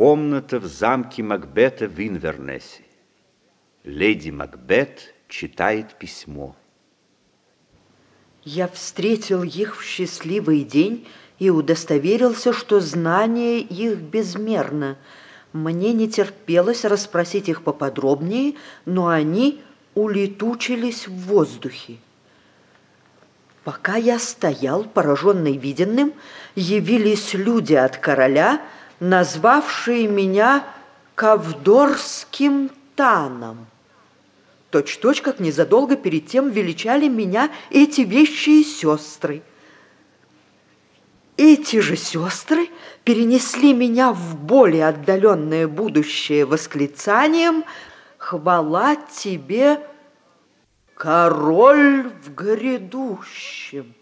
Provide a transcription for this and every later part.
Комната в замке Макбета в Инвернессе. Леди Макбет читает письмо. Я встретил их в счастливый день и удостоверился, что знание их безмерно. Мне не терпелось расспросить их поподробнее, но они улетучились в воздухе. Пока я стоял, пораженный виденным, явились люди от короля, назвавшие меня Кавдорским Таном. Точь-точь, как незадолго перед тем величали меня эти вещи и сестры. Эти же сестры перенесли меня в более отдаленное будущее восклицанием «Хвала тебе, король в грядущем!»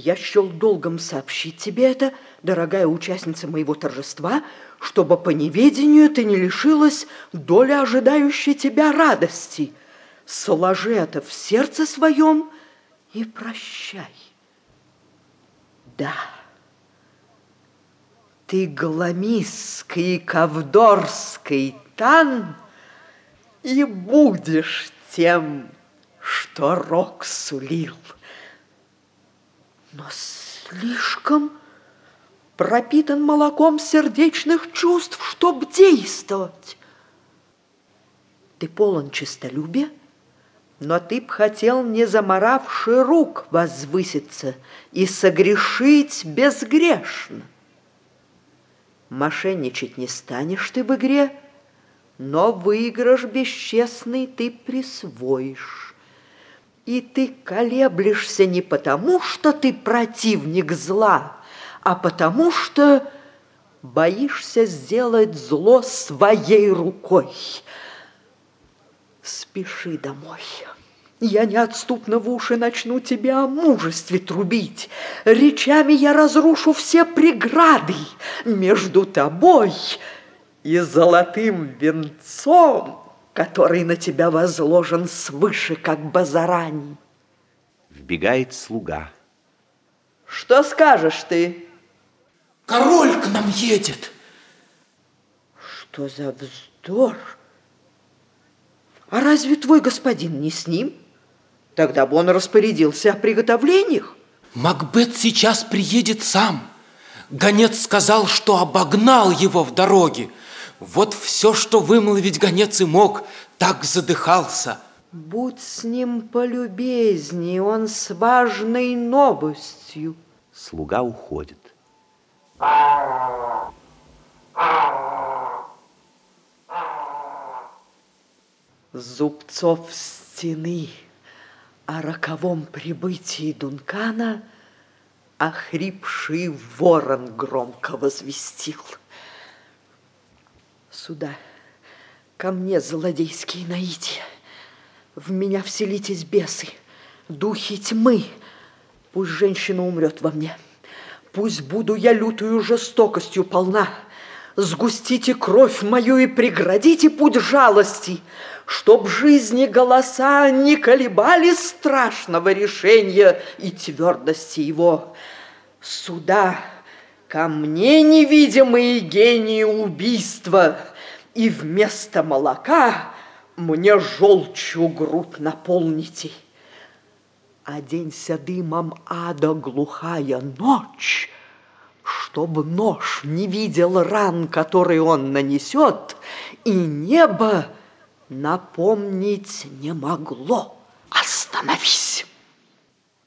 Я счел долгом сообщить тебе это, дорогая участница моего торжества, чтобы по неведению ты не лишилась доли ожидающей тебя радости. Сложи это в сердце своем и прощай. Да, ты гламистский ковдорский тан и будешь тем, что рок сулил но слишком пропитан молоком сердечных чувств, чтоб действовать. Ты полон честолюбия, но ты б хотел, не заморавши рук, возвыситься и согрешить безгрешно. Мошенничать не станешь ты в игре, но выигрыш бесчестный ты присвоишь. И ты колеблешься не потому, что ты противник зла, а потому что боишься сделать зло своей рукой. Спеши домой. Я неотступно в уши начну тебе о мужестве трубить. Речами я разрушу все преграды между тобой и золотым венцом, который на тебя возложен свыше, как базарань. Вбегает слуга. Что скажешь ты? Король к нам едет. Что за вздор? А разве твой господин не с ним? Тогда бы он распорядился о приготовлениях. Макбет сейчас приедет сам. Гонец сказал, что обогнал его в дороге. Вот все, что вымолвить гонец и мог, так задыхался. Будь с ним полюбезней, он с важной новостью. Слуга уходит. Зубцов стены о роковом прибытии Дункана охрипший ворон громко возвестил – Сюда, ко мне, злодейские наития. В меня вселитесь бесы, духи тьмы. Пусть женщина умрет во мне. Пусть буду я лютую жестокостью полна. Сгустите кровь мою и преградите путь жалости, Чтоб жизни голоса не колебали страшного решения и твердости его. Сюда Ко мне невидимые гении убийства, И вместо молока мне желчью грудь наполните. Оденься дымом ада глухая ночь, Чтоб нож не видел ран, которые он нанесет, И небо напомнить не могло. Остановись!